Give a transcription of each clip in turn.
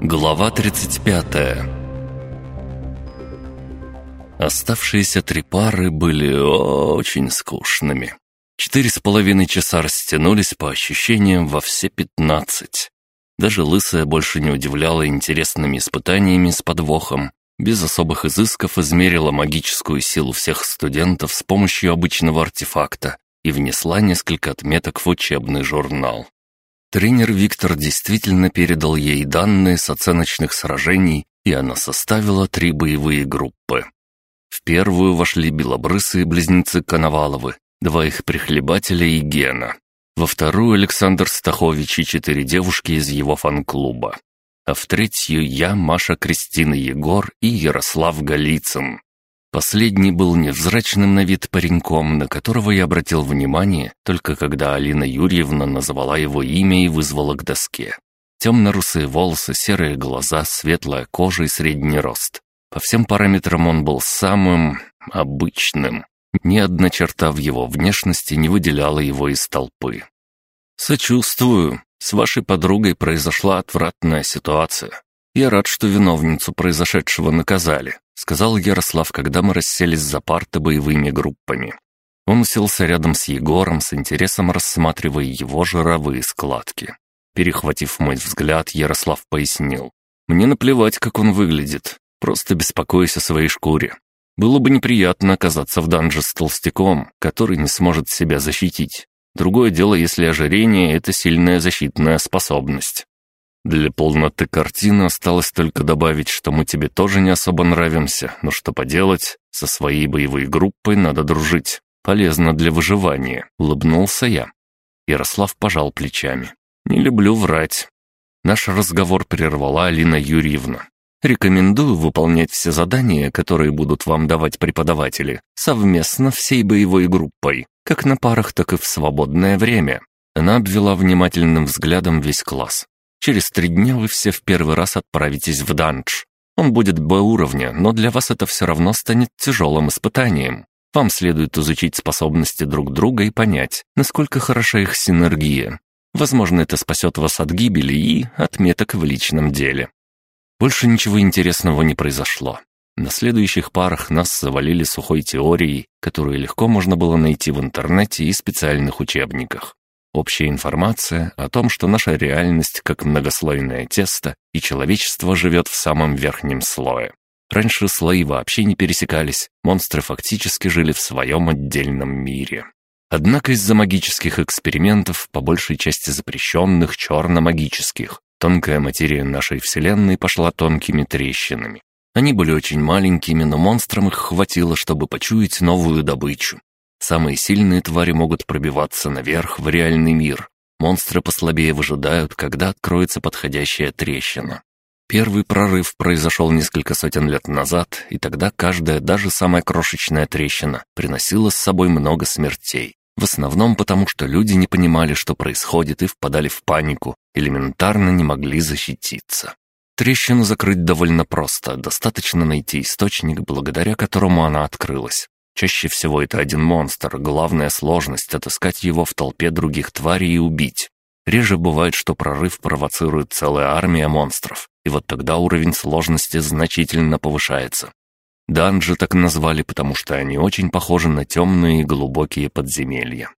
Глава 35 Оставшиеся три пары были очень скучными. Четыре с половиной часа растянулись по ощущениям во все пятнадцать. Даже Лысая больше не удивляла интересными испытаниями с подвохом. Без особых изысков измерила магическую силу всех студентов с помощью обычного артефакта и внесла несколько отметок в учебный журнал. Тренер Виктор действительно передал ей данные с оценочных сражений, и она составила три боевые группы. В первую вошли белобрысые близнецы Коноваловы, два их прихлебателя и Гена. Во вторую Александр Стахович и четыре девушки из его фан-клуба. А в третью я, Маша, Кристина, Егор и Ярослав Голицын. Последний был невзрачным на вид пареньком, на которого я обратил внимание, только когда Алина Юрьевна назвала его имя и вызвала к доске. Темно-русые волосы, серые глаза, светлая кожа и средний рост. По всем параметрам он был самым... обычным. Ни одна черта в его внешности не выделяла его из толпы. «Сочувствую. С вашей подругой произошла отвратная ситуация. Я рад, что виновницу произошедшего наказали сказал Ярослав, когда мы расселись за парты боевыми группами. Он уселся рядом с Егором, с интересом рассматривая его жировые складки. Перехватив мой взгляд, Ярослав пояснил. «Мне наплевать, как он выглядит. Просто беспокоюсь о своей шкуре. Было бы неприятно оказаться в данже с толстяком, который не сможет себя защитить. Другое дело, если ожирение — это сильная защитная способность. Для полноты картины осталось только добавить, что мы тебе тоже не особо нравимся, но что поделать, со своей боевой группой надо дружить. Полезно для выживания», — улыбнулся я. Ярослав пожал плечами. «Не люблю врать». Наш разговор прервала Алина Юрьевна. «Рекомендую выполнять все задания, которые будут вам давать преподаватели, совместно всей боевой группой, как на парах, так и в свободное время». Она обвела внимательным взглядом весь класс. Через три дня вы все в первый раз отправитесь в данж. Он будет Б-уровня, но для вас это все равно станет тяжелым испытанием. Вам следует изучить способности друг друга и понять, насколько хороша их синергия. Возможно, это спасет вас от гибели и отметок в личном деле. Больше ничего интересного не произошло. На следующих парах нас завалили сухой теорией, которую легко можно было найти в интернете и специальных учебниках. Общая информация о том, что наша реальность как многослойное тесто, и человечество живет в самом верхнем слое. Раньше слои вообще не пересекались, монстры фактически жили в своем отдельном мире. Однако из-за магических экспериментов, по большей части запрещенных черно-магических, тонкая материя нашей Вселенной пошла тонкими трещинами. Они были очень маленькими, но монстрам их хватило, чтобы почуять новую добычу. Самые сильные твари могут пробиваться наверх в реальный мир. Монстры послабее выжидают, когда откроется подходящая трещина. Первый прорыв произошел несколько сотен лет назад, и тогда каждая, даже самая крошечная трещина, приносила с собой много смертей. В основном потому, что люди не понимали, что происходит, и впадали в панику, элементарно не могли защититься. Трещину закрыть довольно просто, достаточно найти источник, благодаря которому она открылась. Чаще всего это один монстр, главная сложность — отыскать его в толпе других тварей и убить. Реже бывает, что прорыв провоцирует целая армия монстров, и вот тогда уровень сложности значительно повышается. Данжи так назвали, потому что они очень похожи на темные и глубокие подземелья.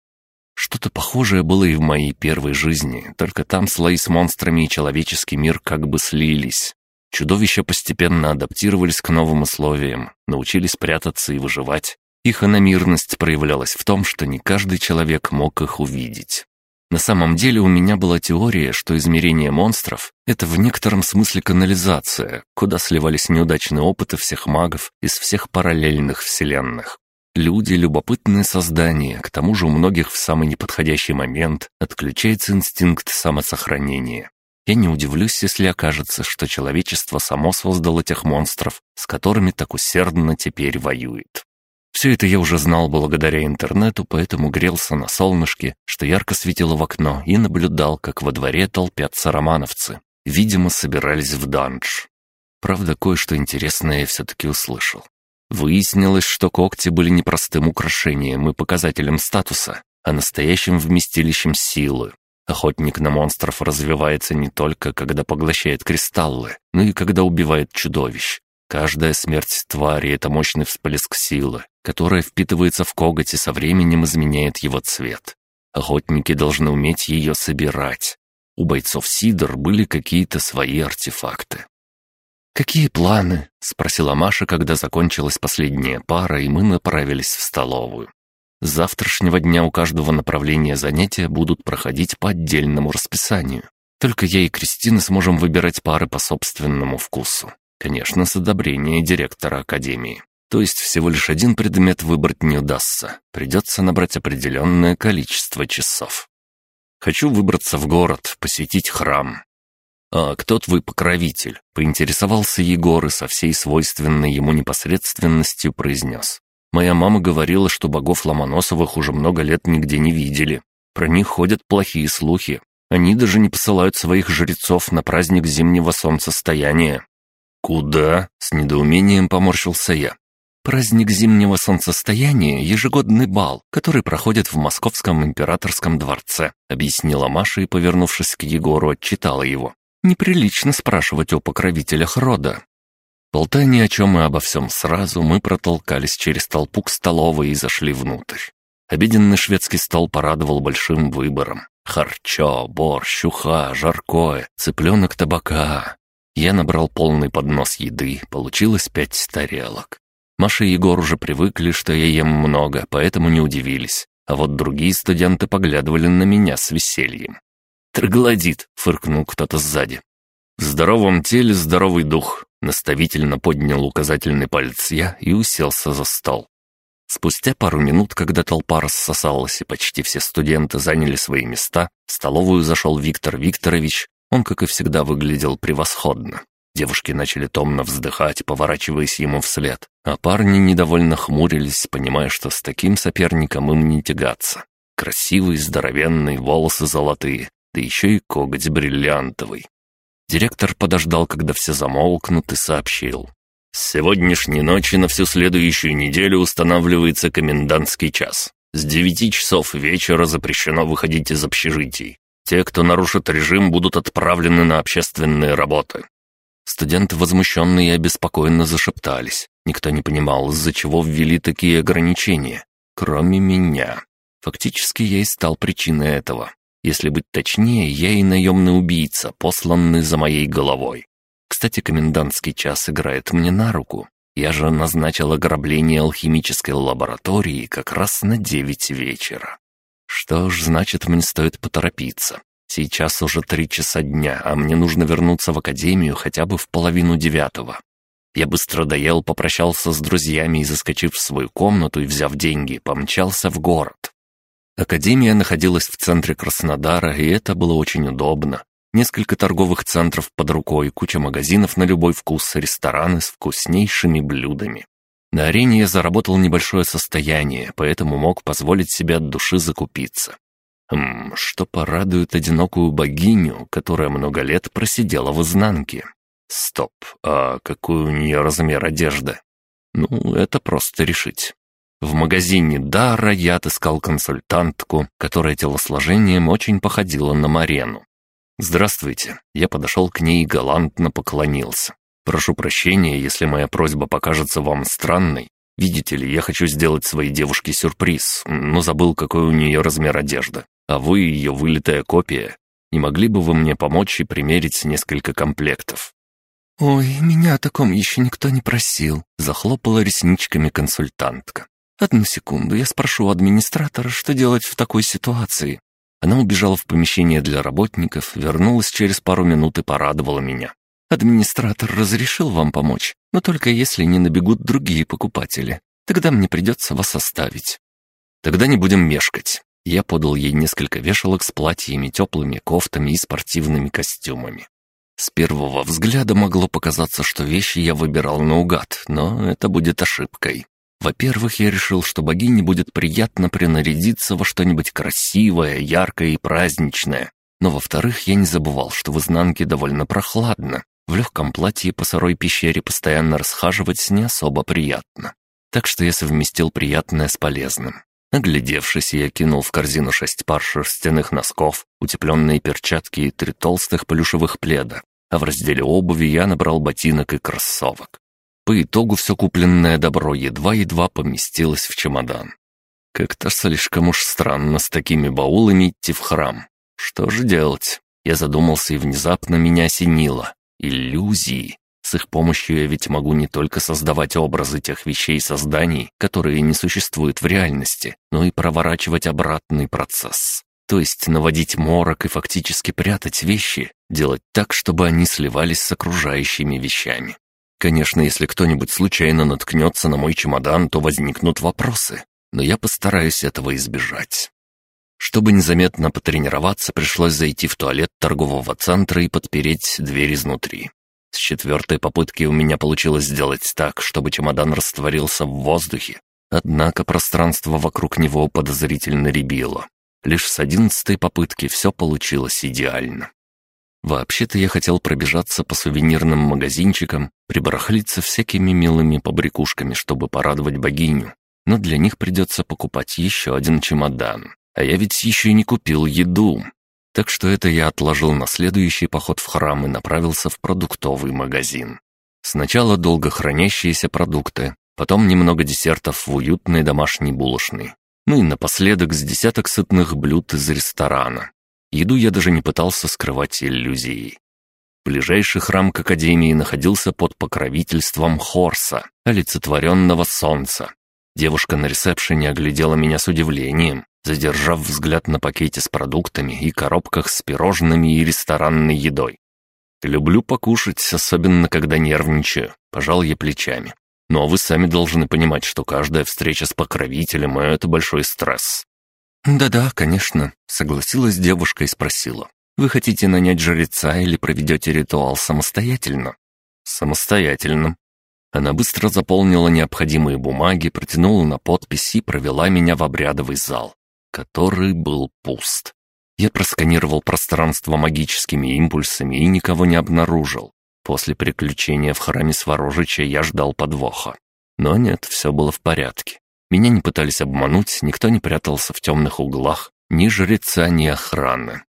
Что-то похожее было и в моей первой жизни, только там слои с монстрами и человеческий мир как бы слились. Чудовища постепенно адаптировались к новым условиям, научились прятаться и выживать, их аномирность проявлялась в том, что не каждый человек мог их увидеть. На самом деле у меня была теория, что измерение монстров — это в некотором смысле канализация, куда сливались неудачные опыты всех магов из всех параллельных вселенных. Люди — любопытные создания, к тому же у многих в самый неподходящий момент отключается инстинкт самосохранения. Я не удивлюсь, если окажется, что человечество само создало тех монстров, с которыми так усердно теперь воюет. Все это я уже знал благодаря интернету, поэтому грелся на солнышке, что ярко светило в окно, и наблюдал, как во дворе толпятся романовцы. Видимо, собирались в данж. Правда, кое-что интересное я все-таки услышал. Выяснилось, что когти были не простым украшением и показателем статуса, а настоящим вместилищем силы. Охотник на монстров развивается не только, когда поглощает кристаллы, но и когда убивает чудовищ. Каждая смерть твари — это мощный всплеск силы, которая впитывается в коготь и со временем изменяет его цвет. Охотники должны уметь ее собирать. У бойцов Сидор были какие-то свои артефакты. «Какие планы?» — спросила Маша, когда закончилась последняя пара, и мы направились в столовую. С завтрашнего дня у каждого направления занятия будут проходить по отдельному расписанию. Только я и Кристина сможем выбирать пары по собственному вкусу. Конечно, с одобрения директора академии. То есть всего лишь один предмет выбрать не удастся. Придется набрать определенное количество часов. Хочу выбраться в город, посетить храм. «А кто твой покровитель?» — поинтересовался Егор и со всей свойственной ему непосредственностью произнес. Моя мама говорила, что богов Ломоносовых уже много лет нигде не видели. Про них ходят плохие слухи. Они даже не посылают своих жрецов на праздник зимнего солнцестояния. «Куда?» — с недоумением поморщился я. Праздник зимнего солнцестояния — ежегодный бал, который проходит в Московском императорском дворце», — объяснила Маша и, повернувшись к Егору, отчитала его. «Неприлично спрашивать о покровителях рода. Болтая о чем и обо всем сразу, мы протолкались через толпу к столовой и зашли внутрь. Обеденный шведский стол порадовал большим выбором. Харчо, борщ, уха, жаркое, цыпленок табака. Я набрал полный поднос еды, получилось пять тарелок. Маша и Егор уже привыкли, что я ем много, поэтому не удивились. А вот другие студенты поглядывали на меня с весельем. «Троглодит!» — фыркнул кто-то сзади. «В здоровом теле здоровый дух», — наставительно поднял указательный палец я и уселся за стол. Спустя пару минут, когда толпа рассосалась и почти все студенты заняли свои места, в столовую зашел Виктор Викторович. Он, как и всегда, выглядел превосходно. Девушки начали томно вздыхать, поворачиваясь ему вслед, а парни недовольно хмурились, понимая, что с таким соперником им не тягаться. Красивый, здоровенный, волосы золотые, да еще и коготь бриллиантовый. Директор подождал, когда все замолкнут, и сообщил. «С сегодняшней ночи на всю следующую неделю устанавливается комендантский час. С девяти часов вечера запрещено выходить из общежитий. Те, кто нарушит режим, будут отправлены на общественные работы». Студенты возмущенные и обеспокоенно зашептались. Никто не понимал, из-за чего ввели такие ограничения. Кроме меня. Фактически я и стал причиной этого. Если быть точнее, я и наемный убийца, посланный за моей головой. Кстати, комендантский час играет мне на руку. Я же назначил ограбление алхимической лаборатории как раз на девять вечера. Что ж, значит, мне стоит поторопиться. Сейчас уже три часа дня, а мне нужно вернуться в академию хотя бы в половину девятого. Я быстро доел, попрощался с друзьями и, заскочив в свою комнату и взяв деньги, помчался в город. Академия находилась в центре Краснодара, и это было очень удобно. Несколько торговых центров под рукой, куча магазинов на любой вкус, рестораны с вкуснейшими блюдами. На арене я заработал небольшое состояние, поэтому мог позволить себе от души закупиться. Хм, что порадует одинокую богиню, которая много лет просидела в изнанке? Стоп, а какой у нее размер одежды? Ну, это просто решить. В магазине Дара я отыскал консультантку, которая телосложением очень походила на Марену. «Здравствуйте». Я подошел к ней и галантно поклонился. «Прошу прощения, если моя просьба покажется вам странной. Видите ли, я хочу сделать своей девушке сюрприз, но забыл, какой у нее размер одежды. А вы ее вылитая копия. Не могли бы вы мне помочь и примерить несколько комплектов?» «Ой, меня о таком еще никто не просил», — захлопала ресничками консультантка. «Одну секунду, я спрошу у администратора, что делать в такой ситуации». Она убежала в помещение для работников, вернулась через пару минут и порадовала меня. «Администратор разрешил вам помочь, но только если не набегут другие покупатели. Тогда мне придется вас оставить». «Тогда не будем мешкать». Я подал ей несколько вешалок с платьями, теплыми кофтами и спортивными костюмами. С первого взгляда могло показаться, что вещи я выбирал наугад, но это будет ошибкой. Во-первых, я решил, что богине будет приятно принарядиться во что-нибудь красивое, яркое и праздничное. Но во-вторых, я не забывал, что в изнанке довольно прохладно. В легком платье по сырой пещере постоянно расхаживать не особо приятно. Так что я совместил приятное с полезным. Оглядевшись, я кинул в корзину шесть пар шерстяных носков, утепленные перчатки и три толстых плюшевых пледа, а в разделе обуви я набрал ботинок и кроссовок. По итогу все купленное добро едва-едва поместилось в чемодан. Как-то слишком уж странно с такими баулами идти в храм. Что же делать? Я задумался и внезапно меня осенило. Иллюзии. С их помощью я ведь могу не только создавать образы тех вещей и созданий, которые не существуют в реальности, но и проворачивать обратный процесс. То есть наводить морок и фактически прятать вещи, делать так, чтобы они сливались с окружающими вещами. Конечно, если кто-нибудь случайно наткнется на мой чемодан, то возникнут вопросы, но я постараюсь этого избежать. Чтобы незаметно потренироваться, пришлось зайти в туалет торгового центра и подпереть дверь изнутри. С четвертой попытки у меня получилось сделать так, чтобы чемодан растворился в воздухе, однако пространство вокруг него подозрительно рябило. Лишь с одиннадцатой попытки все получилось идеально. Вообще-то я хотел пробежаться по сувенирным магазинчикам, прибарахлиться всякими милыми побрякушками, чтобы порадовать богиню, но для них придется покупать еще один чемодан. А я ведь еще не купил еду. Так что это я отложил на следующий поход в храм и направился в продуктовый магазин. Сначала долго хранящиеся продукты, потом немного десертов в уютной домашней булочной. Ну и напоследок с десяток сытных блюд из ресторана. Еду я даже не пытался скрывать иллюзией. Ближайший храм к Академии находился под покровительством Хорса, олицетворенного солнца. Девушка на ресепшене оглядела меня с удивлением, задержав взгляд на пакете с продуктами и коробках с пирожными и ресторанной едой. «Люблю покушать, особенно когда нервничаю», — пожал я плечами. «Но вы сами должны понимать, что каждая встреча с покровителем — это большой стресс». «Да-да, конечно», — согласилась девушка и спросила. «Вы хотите нанять жреца или проведете ритуал самостоятельно?» «Самостоятельно», она быстро заполнила необходимые бумаги, протянула на подпись и провела меня в обрядовый зал который был пуст. Я просканировал пространство магическими импульсами и никого не обнаружил. После приключения в храме Сворожича я ждал подвоха. Но нет, все было в порядке. Меня не пытались обмануть, никто не прятался в темных углах, ни жреца, ни охраны.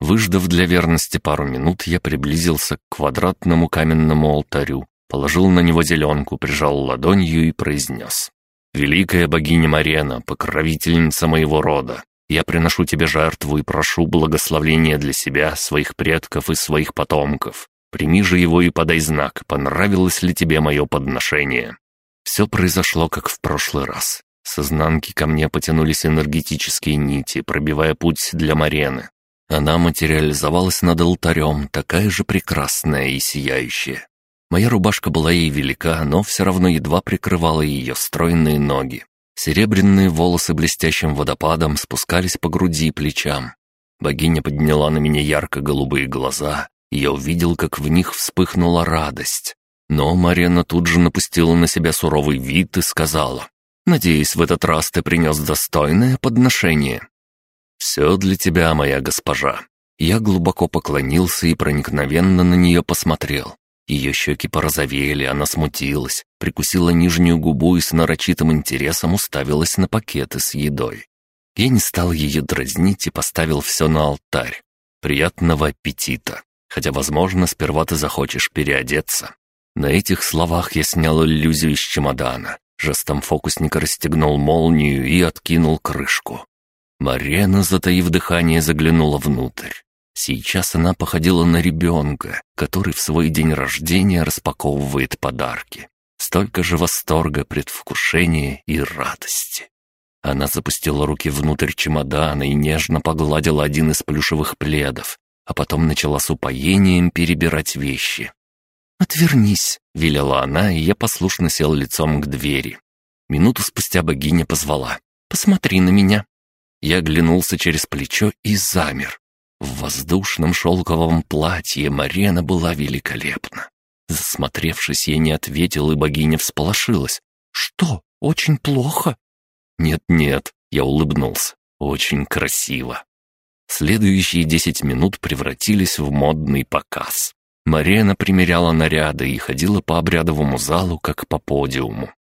Выждав для верности пару минут, я приблизился к квадратному каменному алтарю, положил на него зеленку, прижал ладонью и произнес. «Великая богиня Марена, покровительница моего рода, я приношу тебе жертву и прошу благословения для себя, своих предков и своих потомков. Прими же его и подай знак, понравилось ли тебе мое подношение». Все произошло, как в прошлый раз. С изнанки ко мне потянулись энергетические нити, пробивая путь для Марены. Она материализовалась над алтарем, такая же прекрасная и сияющая. Моя рубашка была ей велика, но все равно едва прикрывала ее стройные ноги. Серебряные волосы блестящим водопадом спускались по груди и плечам. Богиня подняла на меня ярко-голубые глаза, и я увидел, как в них вспыхнула радость. Но Марина тут же напустила на себя суровый вид и сказала, «Надеюсь, в этот раз ты принес достойное подношение». «Все для тебя, моя госпожа». Я глубоко поклонился и проникновенно на нее посмотрел. Ее щеки порозовели, она смутилась, прикусила нижнюю губу и с нарочитым интересом уставилась на пакеты с едой. Я не стал ее дразнить и поставил все на алтарь. Приятного аппетита. Хотя, возможно, сперва ты захочешь переодеться. На этих словах я снял иллюзию из чемодана. Жестом фокусника расстегнул молнию и откинул крышку. Марена, затаив дыхание, заглянула внутрь. Сейчас она походила на ребенка, который в свой день рождения распаковывает подарки. Столько же восторга, предвкушения и радости. Она запустила руки внутрь чемодана и нежно погладила один из плюшевых пледов, а потом начала с упоением перебирать вещи. «Отвернись», — велела она, и я послушно сел лицом к двери. Минуту спустя богиня позвала. «Посмотри на меня». Я оглянулся через плечо и замер. В воздушном шелковом платье Марена была великолепна. Засмотревшись, я не ответил, и богиня всполошилась. «Что, очень плохо?» «Нет-нет», — я улыбнулся. «Очень красиво». Следующие десять минут превратились в модный показ. Марена примеряла наряды и ходила по обрядовому залу, как по подиуму.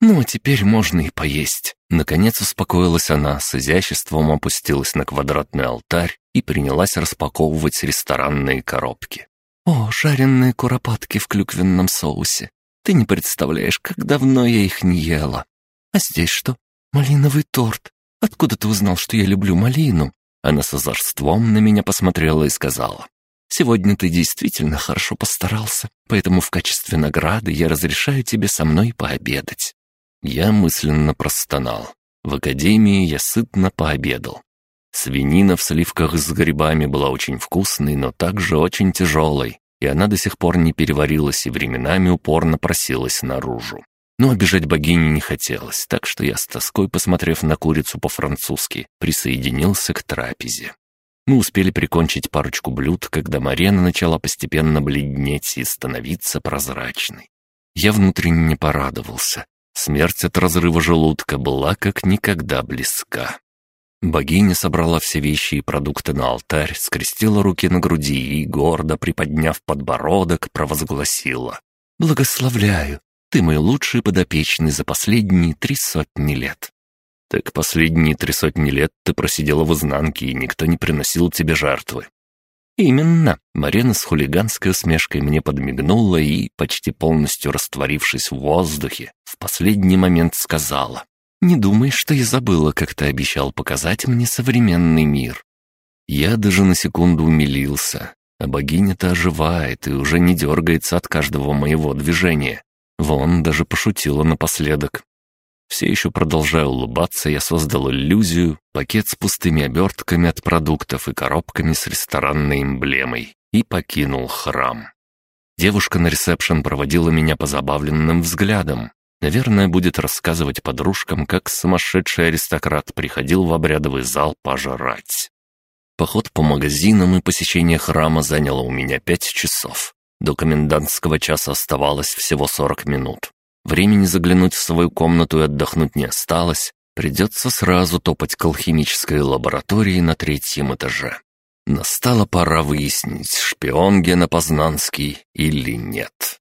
«Ну, а теперь можно и поесть», Наконец успокоилась она, с изяществом опустилась на квадратный алтарь и принялась распаковывать ресторанные коробки. «О, жареные куропатки в клюквенном соусе! Ты не представляешь, как давно я их не ела! А здесь что? Малиновый торт! Откуда ты узнал, что я люблю малину?» Она с озорством на меня посмотрела и сказала. «Сегодня ты действительно хорошо постарался, поэтому в качестве награды я разрешаю тебе со мной пообедать». Я мысленно простонал. В академии я сытно пообедал. Свинина в сливках с грибами была очень вкусной, но также очень тяжелой, и она до сих пор не переварилась и временами упорно просилась наружу. Но обижать богини не хотелось, так что я с тоской, посмотрев на курицу по-французски, присоединился к трапезе. Мы успели прикончить парочку блюд, когда Марена начала постепенно бледнеть и становиться прозрачной. Я внутренне порадовался. Смерть от разрыва желудка была как никогда близка. Богиня собрала все вещи и продукты на алтарь, скрестила руки на груди и, гордо приподняв подбородок, провозгласила. «Благословляю, ты мой лучший подопечный за последние три сотни лет». «Так последние три сотни лет ты просидела в изнанке, и никто не приносил тебе жертвы. «Именно!» Марина с хулиганской усмешкой мне подмигнула и, почти полностью растворившись в воздухе, в последний момент сказала. «Не думай, что я забыла, как ты обещал показать мне современный мир». Я даже на секунду умилился, а богиня-то оживает и уже не дергается от каждого моего движения. Вон даже пошутила напоследок. Все еще продолжая улыбаться, я создал иллюзию, пакет с пустыми обертками от продуктов и коробками с ресторанной эмблемой и покинул храм. Девушка на ресепшн проводила меня позабавленным взглядом. Наверное, будет рассказывать подружкам, как сумасшедший аристократ приходил в обрядовый зал пожрать. Поход по магазинам и посещение храма заняло у меня пять часов. До комендантского часа оставалось всего сорок минут. Времени заглянуть в свою комнату и отдохнуть не осталось. Придется сразу топать к алхимической лаборатории на третьем этаже. Настала пора выяснить, шпион Гена Познанский или нет.